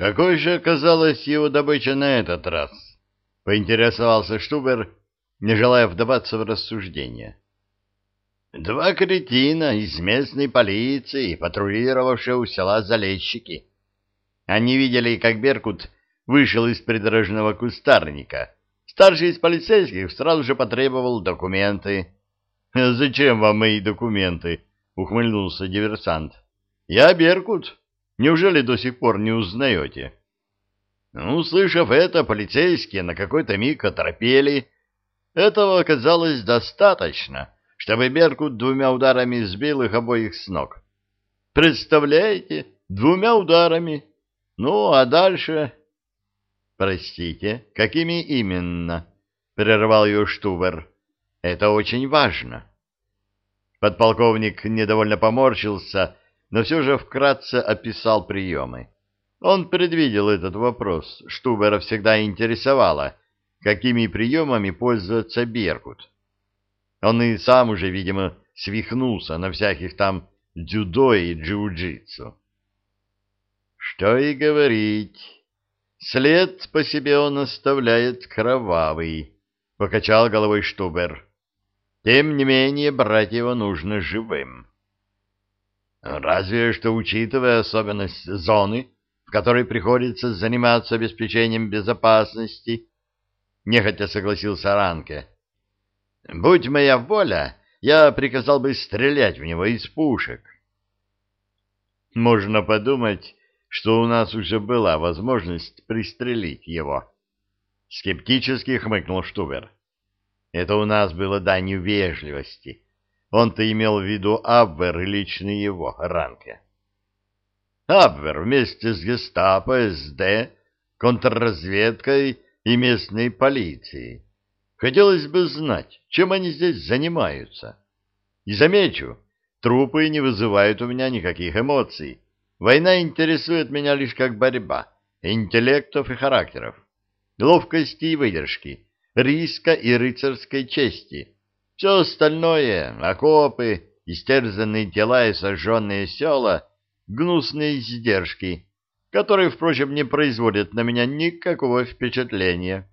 Какой же оказалась его добыча на этот раз? Поинтересовался Штубер, не желая вдаваться в рассуждения. Два кретина из местной полиции, патрулировавшие у села Залещики. Они видели, как Беркут вышел из придорожного кустарника. Старший из полицейских сразу же потребовал документы. «Зачем вам мои документы?» — ухмыльнулся диверсант. «Я Беркут. Неужели до сих пор не узнаете?» Ну, услышав это, полицейские на какой-то миг оторопели. Этого оказалось достаточно, чтобы Беркут двумя ударами сбил их обоих с ног. Представляете, двумя ударами. Ну, а дальше... Простите, какими именно? Прервал ее Штубер. Это очень важно. Подполковник недовольно поморщился, но все же вкратце описал приемы. Он предвидел этот вопрос. Штубера всегда интересовало, какими приемами пользуется Беркут. Он и сам уже, видимо, свихнулся на всяких там дзюдо и джиу-джитсу. Что и говорить. След по себе он оставляет кровавый, — покачал головой Штубер. Тем не менее, брать его нужно живым. Разве что учитывая особенность зоны, в которой приходится заниматься обеспечением безопасности, нехотя согласился Ранке. Будь моя воля, я приказал бы стрелять в него из пушек. Можно подумать, что у нас уже была возможность пристрелить его. Скептически хмыкнул Штубер. Это у нас было данью вежливости. Он-то имел в виду Абвер и лично его, Ранке. Абвер вместе с гестапо, СД, контрразведкой и местной полицией. Хотелось бы знать, чем они здесь занимаются. И замечу, трупы не вызывают у меня никаких эмоций. Война интересует меня лишь как борьба интеллектов и характеров, ловкости и выдержки, риска и рыцарской чести. Все остальное — окопы, истерзанные тела и сожженные села — гнусные издержки, которые, впрочем, не производят на меня никакого впечатления.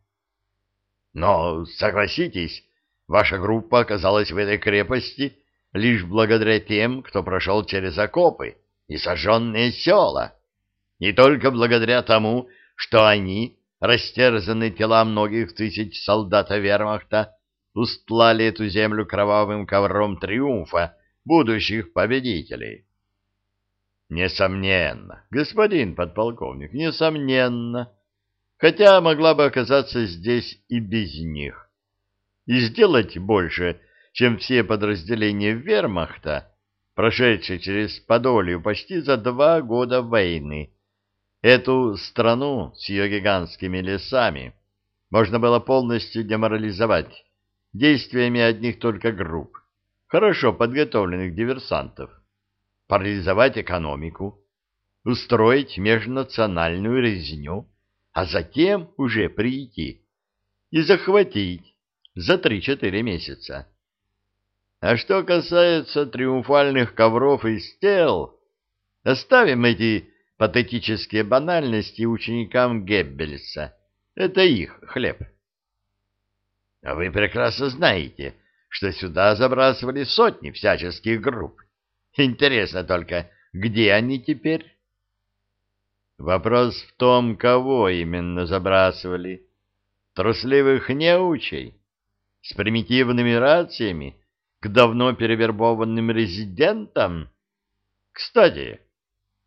Но, согласитесь, ваша группа оказалась в этой крепости лишь благодаря тем, кто прошел через окопы и сожженные села. Не только благодаря тому, что они растерзанные тела многих тысяч солдат вермахта, устлали эту землю кровавым ковром триумфа будущих победителей. Несомненно, господин подполковник, несомненно, хотя могла бы оказаться здесь и без них. И сделать больше, чем все подразделения вермахта, прошедшие через Подолью почти за два года войны, Эту страну с ее гигантскими лесами можно было полностью деморализовать действиями одних только групп, хорошо подготовленных диверсантов, парализовать экономику, устроить межнациональную резню, а затем уже прийти и захватить за 3-4 месяца. А что касается триумфальных ковров и стел, оставим эти патетические банальности ученикам Геббельса. Это их хлеб. А вы прекрасно знаете, что сюда забрасывали сотни всяческих групп. Интересно только, где они теперь? Вопрос в том, кого именно забрасывали. Трусливых неучей? С примитивными рациями? К давно перевербованным резидентам? Кстати,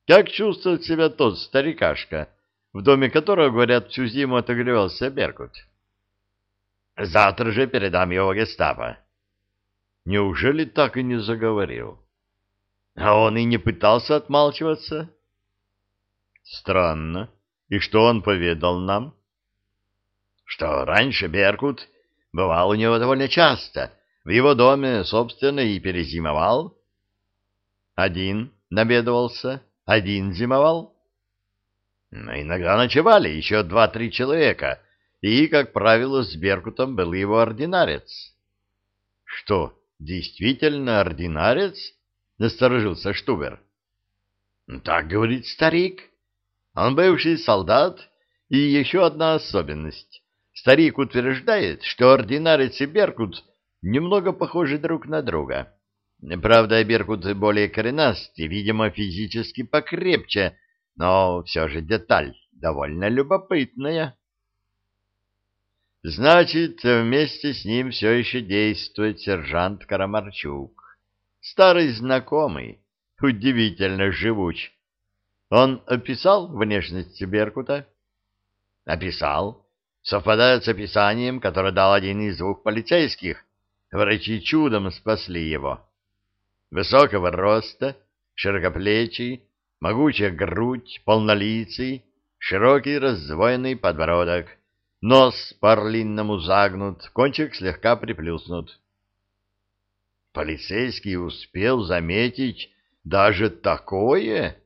как чувствует себя тот старикашка, в доме которого, говорят, всю зиму отогревался Беркут? Завтра же передам его гестапо. Неужели так и не заговорил? А он и не пытался отмалчиваться? Странно. И что он поведал нам? Что раньше Беркут бывал у него довольно часто. В его доме, собственно, и перезимовал. Один наведывался. Один зимовал? Но иногда ночевали еще два-три человека, и, как правило, с Беркутом был его ординарец. Что, действительно ординарец? Насторожился Штубер. Так говорит старик. Он бывший солдат, и еще одна особенность. Старик утверждает, что ординарец и Беркут немного похожи друг на друга. Правда, Беркут более коренастый, видимо, физически покрепче, но все же деталь довольно любопытная. Значит, вместе с ним все еще действует сержант Карамарчук. Старый знакомый, удивительно живуч. Он описал внешность Беркута? Описал. Совпадает с описанием, которое дал один из двух полицейских. Врачи чудом спасли его. Высокого роста, широкоплечий, могучая грудь, полнолицый, широкий раздвоенный подбородок — Нос по-орлинному загнут, кончик слегка приплюснут. Полицейский успел заметить даже такое?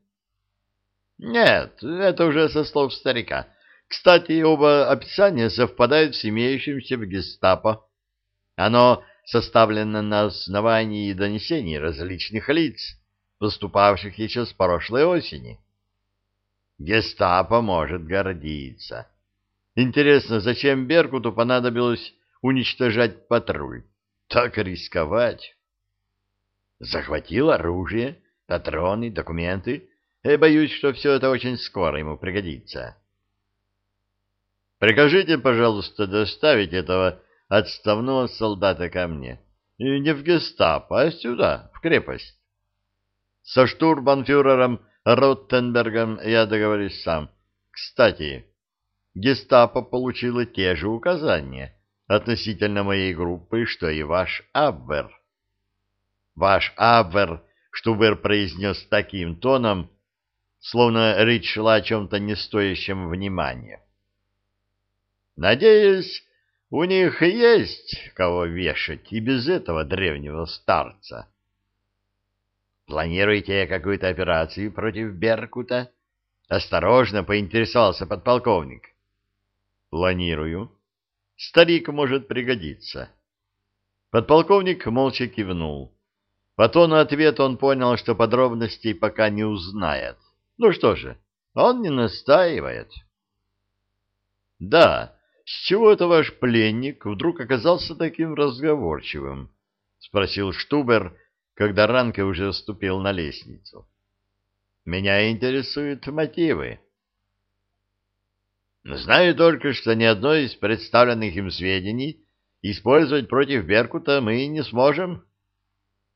Нет, это уже со слов старика. Кстати, оба описания совпадают с имеющимся в гестапо. Оно составлено на основании донесений различных лиц, поступавших еще с прошлой осени. Гестапо может гордиться. Интересно, зачем Беркуту понадобилось уничтожать патруль? Так рисковать? Захватил оружие, патроны, документы. Я боюсь, что все это очень скоро ему пригодится. Прикажите, пожалуйста, доставить этого отставного солдата ко мне. И не в гестапо, а сюда, в крепость. Со штурбанфюрером Роттенбергом я договорюсь сам. Кстати, гестапо получило те же указания относительно моей группы, что и ваш Абвер. Ваш Абвер, Штубер произнес таким тоном, словно речь шла о чем-то не стоящем внимания. Надеюсь, у них есть кого вешать и без этого древнего старца. Планируете какую-то операцию против Беркута? Осторожно поинтересовался подполковник. Планирую. Старик может пригодиться. Подполковник молча кивнул. По тону ответа он понял, что подробностей пока не узнает. Ну что же, он не настаивает. Да, с чего это ваш пленник вдруг оказался таким разговорчивым? Спросил Штубер, когда Ранке уже ступил на лестницу. Меня интересуют мотивы. Знаю только, что ни одно из представленных им сведений использовать против Беркута мы не сможем.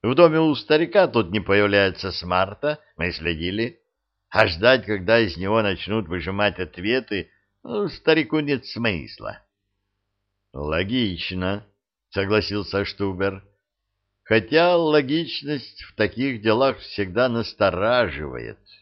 В доме у старика тут не появляется с марта, мы следили, а ждать, когда из него начнут выжимать ответы, ну, старику нет смысла. — Логично, — согласился Штубер. — Хотя логичность в таких делах всегда настораживает. —